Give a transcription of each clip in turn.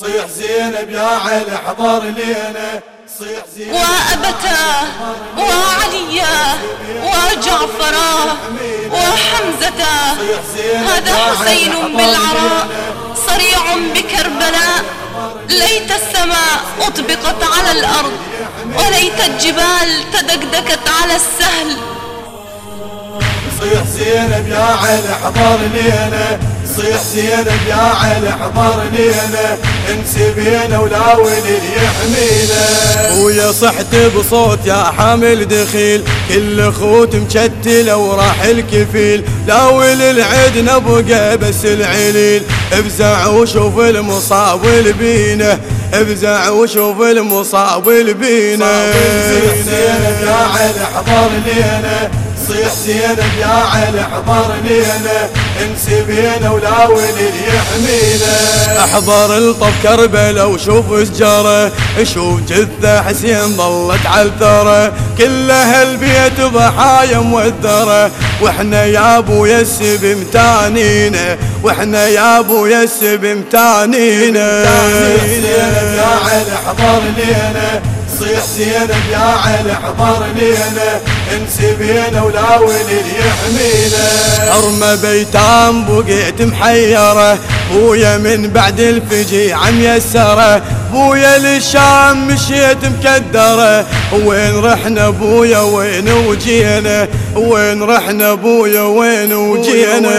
صيح زينب يا علي حضر لينا صيح زينب وأبتا وعليا وجعفرا وحمزة. هذا حسين بالعراء صريع بكربلاء. ليت السماء أطبقت على الأرض وليت الجبال تدكدكت على السهل. صيح زينب يا علي حضر لينا. صيح زينب يا علي حضر لينا. انسبينا ولا ولي يحمينا. ويا صحت بصوت يا حامل دخيل كل خوت مشتل وراح الكفيل. لا ولي العدنا بقى بس العليل. افزع وشوف المصاب البينه افزع وشوف المصاب البينه صيح زينب يا علي حضر لينا. صيح زينب يا علي حضرني انا انسبينا ولا ولي يحمينا. احضر الطف كربلا وشوف سجاره شوف جثة حسين ظلت على الثرى. كل هالبيت ضحايا موذره وإحنا يا ابو يسب متانينا. وإحنا يا ابو يسب متانينا. يا علي حضرني أنا صيح زينب يا علي حضرني انا انسبينا ولا ولي يحمينا. أرمى بيتام بقيت محيرة. بويا من بعد الفجيعة ميسره بويا للشام مشيت مكدرة. وين رحنا بويا وين وجينا. وين رحنا بويا وين وجينا.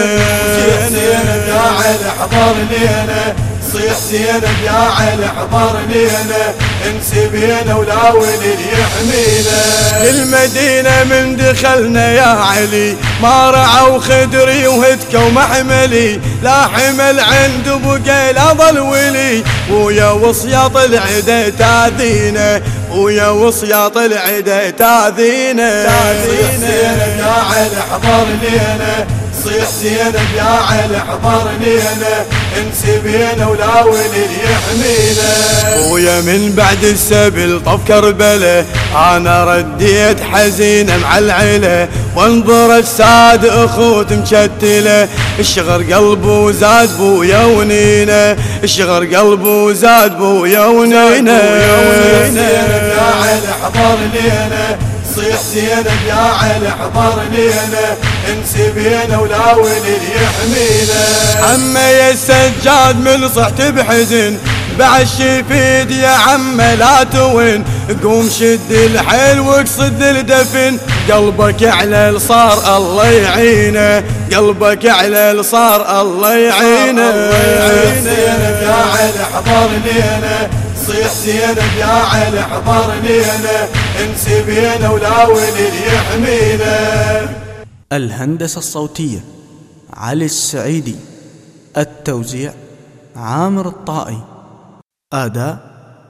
يا علي حضرني أنا صيح زينب يا علي حضرني أنا. انسبينا ولا ولي يحمينا. المدينة من دخلنا يا علي. ما رعوا خدري وهتكوا محملي. لا حمل عند بقيل ظل ولي. ويا وصياط العدا تاذينا. ويا وصياط العدا تاذينا. زينب يا علي حضرني أنا. صيح زينب يا علي حضرني أنا. انسبينا ولا ولي يحمينا. ويا من بعد السبل طف كربلة. أنا رديت حزينه مع العيلة. وانظر الساد أخوت مشتلة. الشغر قلبه وزاد بويا ونينا الشغر قلبه وزاد بويا ونينا يا علي حضرني أنا. صيح زينب يا علي حضرني انا انسبينا ولا ولي يحمينا. عم يا السجاد من صحت بحزن بعد شفيد يا عم لا توين قوم شد الحيل واقصد الدفن قلبك على صار الله يعينه. قلبك على صار الله يعينه. زينب يا علي حضرني أنا صيح زينب يا علي حضرني يحمينا الهندسة الصوتية علي السعيدي التوزيع عامر الطائي. أداء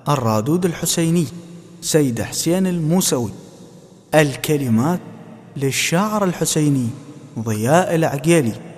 الرادود الحسيني سيد حسين الموسوي. الكلمات للشاعر الحسيني ضياء العقيلي.